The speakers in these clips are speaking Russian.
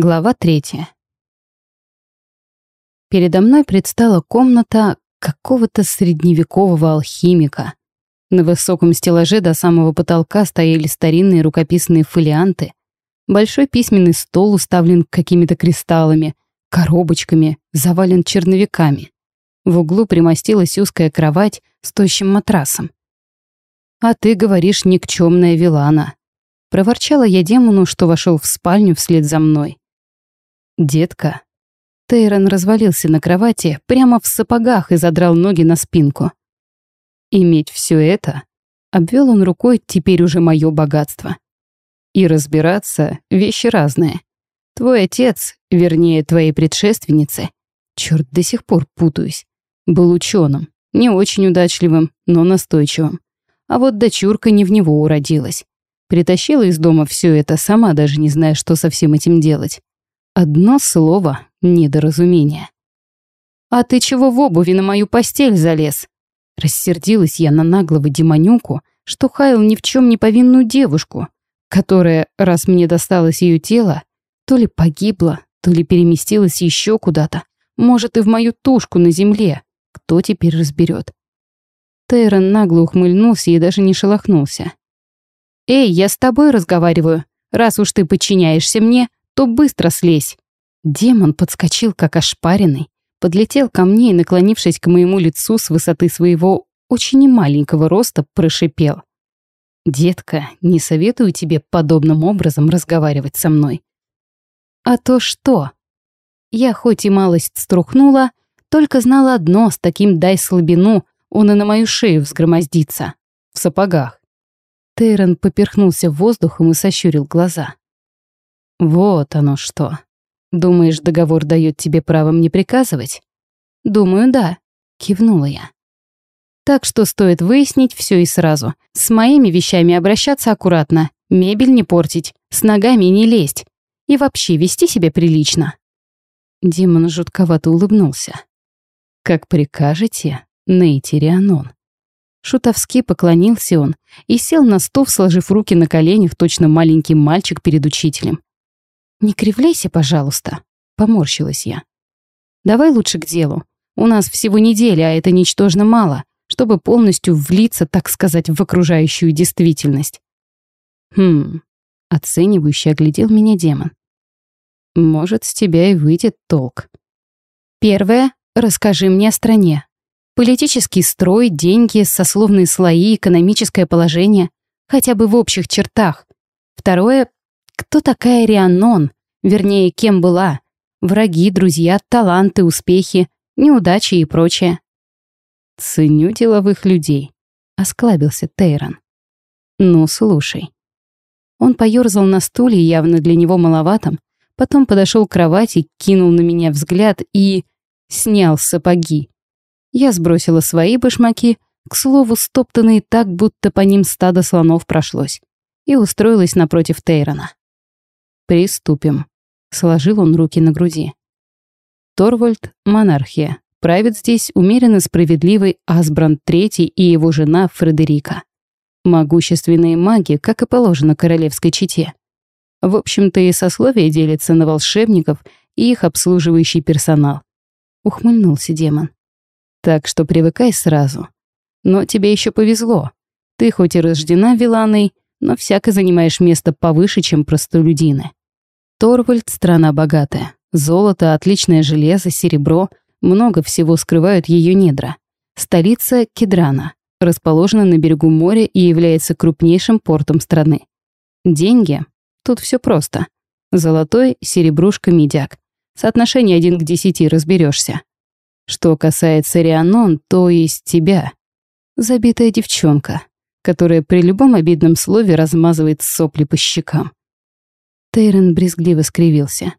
Глава третья. Передо мной предстала комната какого-то средневекового алхимика. На высоком стеллаже до самого потолка стояли старинные рукописные фолианты. Большой письменный стол уставлен какими-то кристаллами, коробочками, завален черновиками. В углу примостилась узкая кровать с тощим матрасом. «А ты говоришь, никчемная Вилана», — проворчала я демону, что вошел в спальню вслед за мной. «Детка». Тейрон развалился на кровати прямо в сапогах и задрал ноги на спинку. «Иметь все это...» — обвел он рукой теперь уже мое богатство. «И разбираться — вещи разные. Твой отец, вернее, твоей предшественницы, черт, до сих пор путаюсь, был ученым, не очень удачливым, но настойчивым. А вот дочурка не в него уродилась. Притащила из дома все это, сама даже не зная, что со всем этим делать. Одно слово — недоразумение. «А ты чего в обуви на мою постель залез?» Рассердилась я на наглого демонюку, что хаял ни в чем не повинную девушку, которая, раз мне досталось ее тело, то ли погибла, то ли переместилась еще куда-то, может, и в мою тушку на земле. Кто теперь разберет? Тейрон нагло ухмыльнулся и даже не шелохнулся. «Эй, я с тобой разговариваю. Раз уж ты подчиняешься мне, то быстро слезь». Демон подскочил, как ошпаренный, подлетел ко мне и, наклонившись к моему лицу с высоты своего очень немаленького роста, прошипел. «Детка, не советую тебе подобным образом разговаривать со мной». «А то что?» Я хоть и малость струхнула, только знала одно, с таким дай слабину, он и на мою шею взгромоздится. В сапогах. Тейрон поперхнулся воздухом и сощурил глаза. «Вот оно что. Думаешь, договор дает тебе право мне приказывать?» «Думаю, да», — кивнула я. «Так что стоит выяснить все и сразу. С моими вещами обращаться аккуратно, мебель не портить, с ногами не лезть и вообще вести себя прилично». Демон жутковато улыбнулся. «Как прикажете, Нейтирианон». Шутовски поклонился он и сел на стул, сложив руки на коленях, точно маленький мальчик перед учителем. «Не кривляйся, пожалуйста», — поморщилась я. «Давай лучше к делу. У нас всего неделя, а это ничтожно мало, чтобы полностью влиться, так сказать, в окружающую действительность». «Хм...» — оценивающе оглядел меня демон. «Может, с тебя и выйдет толк». «Первое. Расскажи мне о стране. Политический строй, деньги, сословные слои, экономическое положение, хотя бы в общих чертах. Второе кто такая Рианон? Вернее, кем была? Враги, друзья, таланты, успехи, неудачи и прочее. «Ценю деловых людей», — осклабился Тейрон. «Ну, слушай». Он поёрзал на стуле, явно для него маловатом, потом подошел к кровати, кинул на меня взгляд и... снял сапоги. Я сбросила свои башмаки, к слову, стоптанные так, будто по ним стадо слонов прошлось, и устроилась напротив Тейрона. «Приступим», — сложил он руки на груди. Торвальд — монархия. Правит здесь умеренно справедливый Асбранд III и его жена Фредерика. Могущественные маги, как и положено королевской чете. В общем-то и сословие делится на волшебников и их обслуживающий персонал. Ухмыльнулся демон. Так что привыкай сразу. Но тебе еще повезло. Ты хоть и рождена Виланой, но всяко занимаешь место повыше, чем простолюдины. Торвальд — страна богатая. Золото, отличное железо, серебро. Много всего скрывают ее недра. Столица — Кедрана. Расположена на берегу моря и является крупнейшим портом страны. Деньги? Тут все просто. Золотой, серебрушка, медяк. Соотношение один к десяти разберешься. Что касается Рианон, то из тебя. Забитая девчонка, которая при любом обидном слове размазывает сопли по щекам. Тейрон брезгливо скривился.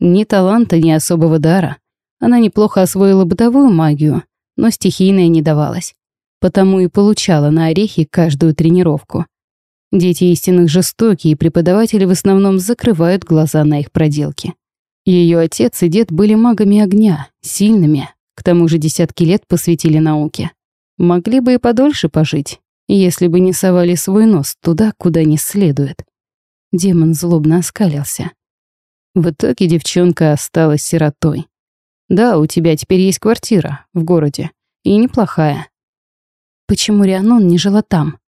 Ни таланта, ни особого дара. Она неплохо освоила бытовую магию, но стихийная не давалась. Потому и получала на орехи каждую тренировку. Дети истинных жестокие, и преподаватели в основном закрывают глаза на их проделки. Ее отец и дед были магами огня, сильными, к тому же десятки лет посвятили науке. Могли бы и подольше пожить, если бы не совали свой нос туда, куда не следует. Демон злобно оскалился. В итоге девчонка осталась сиротой. Да, у тебя теперь есть квартира в городе. И неплохая. Почему Рианон не жила там?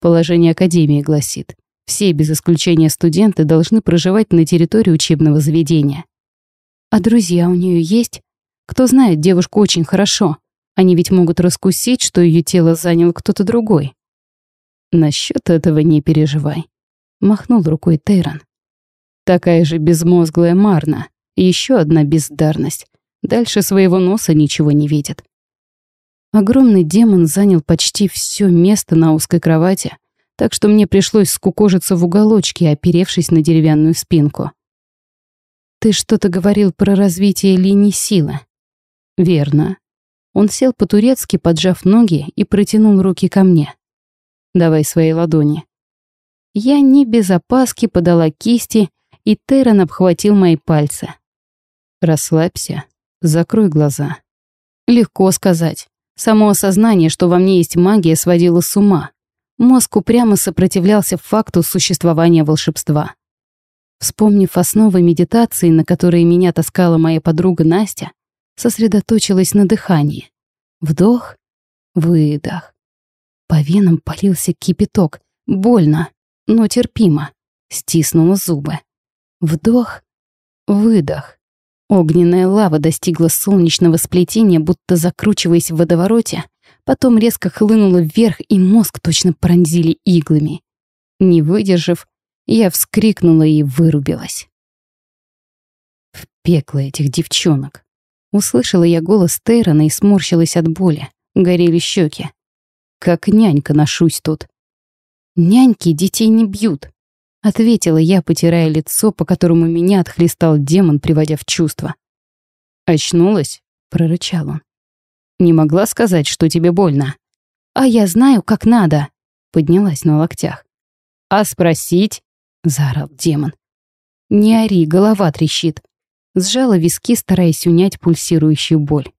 Положение Академии гласит, все без исключения студенты должны проживать на территории учебного заведения. А друзья у нее есть? Кто знает девушку очень хорошо. Они ведь могут раскусить, что ее тело занял кто-то другой. Насчет этого не переживай. Махнул рукой Тейрон. Такая же безмозглая Марна. Еще одна бездарность. Дальше своего носа ничего не видит. Огромный демон занял почти все место на узкой кровати, так что мне пришлось скукожиться в уголочке, оперевшись на деревянную спинку. «Ты что-то говорил про развитие линии силы?» «Верно». Он сел по-турецки, поджав ноги, и протянул руки ко мне. «Давай свои ладони». Я не без опаски подала кисти, и Террен обхватил мои пальцы. «Расслабься, закрой глаза». Легко сказать. Само осознание, что во мне есть магия, сводило с ума. Мозг упрямо сопротивлялся факту существования волшебства. Вспомнив основы медитации, на которые меня таскала моя подруга Настя, сосредоточилась на дыхании. Вдох, выдох. По венам полился кипяток. Больно, но терпимо. Стиснула зубы. Вдох, выдох. Огненная лава достигла солнечного сплетения, будто закручиваясь в водовороте, потом резко хлынула вверх, и мозг точно пронзили иглами. Не выдержав, я вскрикнула и вырубилась. В пекло этих девчонок. Услышала я голос Тейрона и сморщилась от боли. Горели щеки. Как нянька ношусь тут. Няньки детей не бьют. Ответила я, потирая лицо, по которому меня отхлестал демон, приводя в чувство. «Очнулась?» — прорычал он. «Не могла сказать, что тебе больно?» «А я знаю, как надо!» — поднялась на локтях. «А спросить?» — заорал демон. «Не ори, голова трещит». Сжала виски, стараясь унять пульсирующую боль.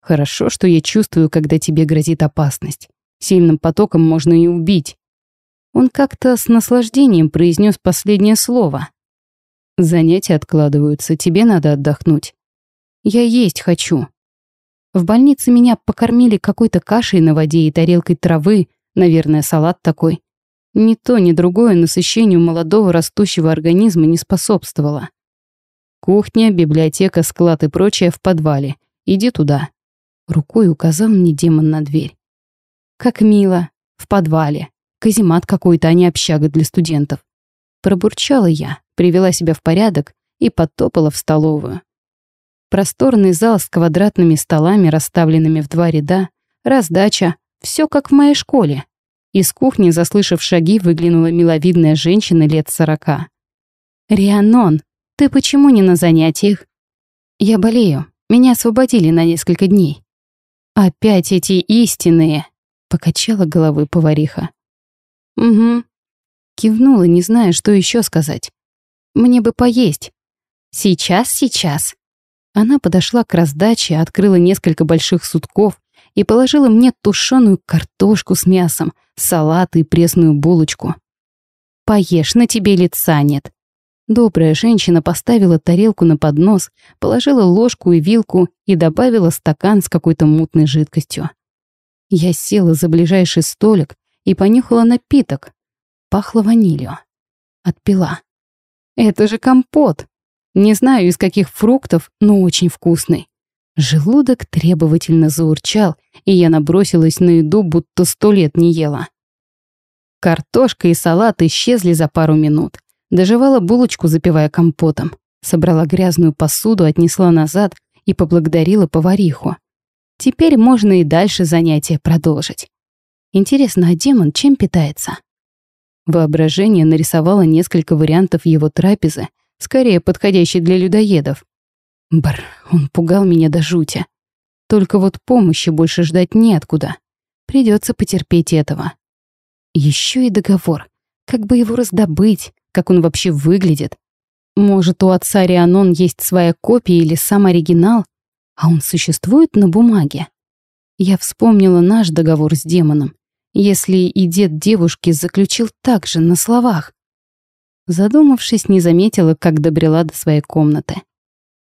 «Хорошо, что я чувствую, когда тебе грозит опасность. Сильным потоком можно и убить. Он как-то с наслаждением произнес последнее слово. «Занятия откладываются, тебе надо отдохнуть». «Я есть хочу». В больнице меня покормили какой-то кашей на воде и тарелкой травы, наверное, салат такой. Ни то, ни другое насыщению молодого растущего организма не способствовало. Кухня, библиотека, склад и прочее в подвале. Иди туда. Рукой указал мне демон на дверь. Как мило. В подвале. Каземат какой-то, а не общага для студентов. Пробурчала я, привела себя в порядок и подтопала в столовую. Просторный зал с квадратными столами, расставленными в два ряда, раздача, все как в моей школе. Из кухни, заслышав шаги, выглянула миловидная женщина лет сорока. «Рианон, ты почему не на занятиях?» «Я болею. Меня освободили на несколько дней». «Опять эти истинные!» — покачала головой повариха. «Угу». Кивнула, не зная, что еще сказать. «Мне бы поесть». «Сейчас, сейчас». Она подошла к раздаче, открыла несколько больших сутков и положила мне тушеную картошку с мясом, салат и пресную булочку. «Поешь, на тебе лица нет». Добрая женщина поставила тарелку на поднос, положила ложку и вилку и добавила стакан с какой-то мутной жидкостью. Я села за ближайший столик, и понюхала напиток. Пахло ванилью. Отпила. Это же компот. Не знаю, из каких фруктов, но очень вкусный. Желудок требовательно заурчал, и я набросилась на еду, будто сто лет не ела. Картошка и салат исчезли за пару минут. Доживала булочку, запивая компотом. Собрала грязную посуду, отнесла назад и поблагодарила повариху. Теперь можно и дальше занятия продолжить. Интересно, а демон чем питается? Воображение нарисовало несколько вариантов его трапезы, скорее подходящей для людоедов. Бр, он пугал меня до жути. Только вот помощи больше ждать неоткуда. Придется потерпеть этого. Еще и договор. Как бы его раздобыть? Как он вообще выглядит? Может, у отца Рианон есть своя копия или сам оригинал? А он существует на бумаге? Я вспомнила наш договор с демоном если и дед девушки заключил так же на словах? Задумавшись, не заметила, как добрела до своей комнаты.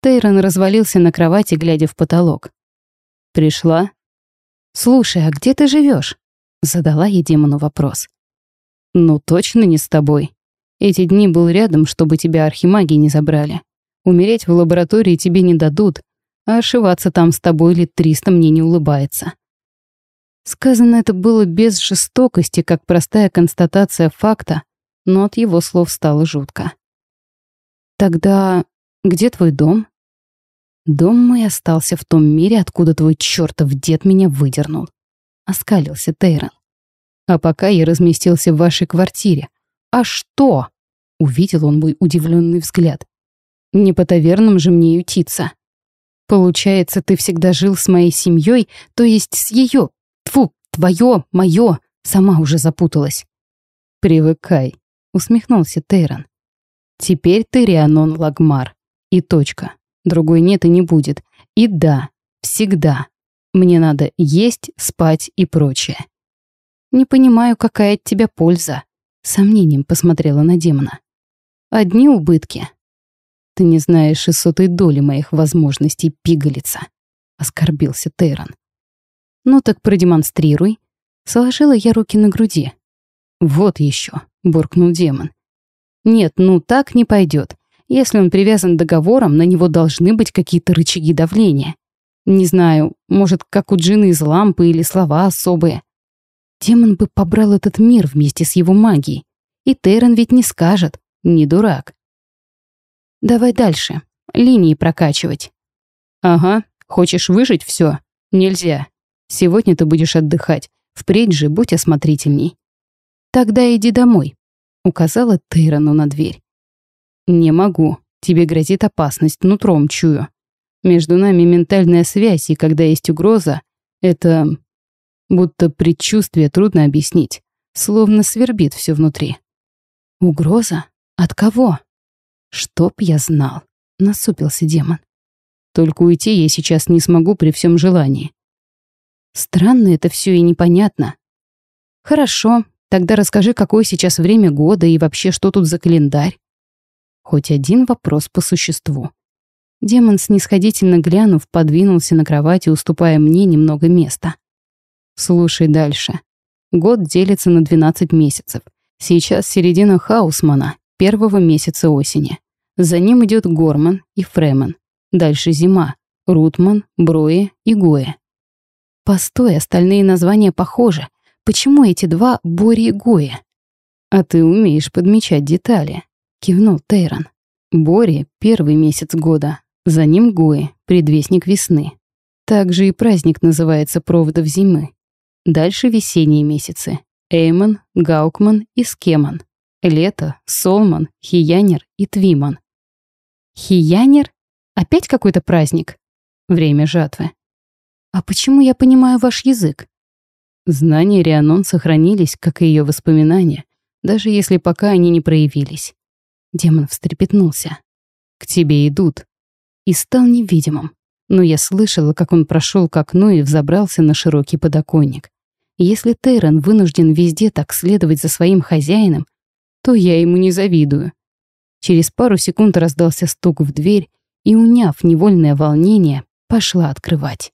Тейрон развалился на кровати, глядя в потолок. «Пришла?» «Слушай, а где ты живешь? Задала я демону вопрос. «Ну точно не с тобой. Эти дни был рядом, чтобы тебя архимаги не забрали. Умереть в лаборатории тебе не дадут, а ошиваться там с тобой лет триста мне не улыбается». Сказано это было без жестокости, как простая констатация факта, но от его слов стало жутко. «Тогда где твой дом?» «Дом мой остался в том мире, откуда твой чертов дед меня выдернул», — оскалился Тейрон. «А пока я разместился в вашей квартире. А что?» — увидел он мой удивленный взгляд. «Не по тавернам же мне ютиться. Получается, ты всегда жил с моей семьей, то есть с ее твое, мое, сама уже запуталась. Привыкай, усмехнулся Тейрон. Теперь ты Рианон Лагмар. И точка. Другой нет и не будет. И да, всегда. Мне надо есть, спать и прочее. Не понимаю, какая от тебя польза. Сомнением посмотрела на демона. Одни убытки. Ты не знаешь и сотой доли моих возможностей пигалица. Оскорбился Тейрон. «Ну так продемонстрируй». Сложила я руки на груди. «Вот еще», — буркнул демон. «Нет, ну так не пойдет. Если он привязан договором, на него должны быть какие-то рычаги давления. Не знаю, может, как у джины из лампы или слова особые. Демон бы побрал этот мир вместе с его магией. И Тейрон ведь не скажет, не дурак. Давай дальше, линии прокачивать. Ага, хочешь выжить все? Нельзя. Сегодня ты будешь отдыхать. Впредь же будь осмотрительней. Тогда иди домой, указала Тейрону на дверь. Не могу. Тебе грозит опасность, нутром чую. Между нами ментальная связь, и когда есть угроза, это... Будто предчувствие трудно объяснить. Словно свербит все внутри. Угроза? От кого? Чтоб я знал. Насупился демон. Только уйти я сейчас не смогу при всем желании. Странно это все и непонятно. Хорошо, тогда расскажи, какое сейчас время года и вообще, что тут за календарь. Хоть один вопрос по существу. Демон, снисходительно глянув, подвинулся на кровати, уступая мне немного места. Слушай дальше. Год делится на 12 месяцев. Сейчас середина Хаусмана, первого месяца осени. За ним идет Горман и Фремен. Дальше зима. Рутман, Брои и Гоя. Постой, остальные названия похожи. Почему эти два Бори и Гои? А ты умеешь подмечать детали, кивнул Тейрон. Бори — первый месяц года, за ним Гои, предвестник весны. Также и праздник называется проводов зимы. Дальше весенние месяцы. Эймон, Гаукман и Скеман. Лето, Солман, Хиянер и Твиман. Хиянер? Опять какой-то праздник? Время жатвы. «А почему я понимаю ваш язык?» Знания Рианон сохранились, как и ее воспоминания, даже если пока они не проявились. Демон встрепетнулся. «К тебе идут». И стал невидимым. Но я слышала, как он прошел к окну и взобрался на широкий подоконник. Если Тейрон вынужден везде так следовать за своим хозяином, то я ему не завидую. Через пару секунд раздался стук в дверь, и, уняв невольное волнение, пошла открывать.